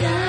Yeah.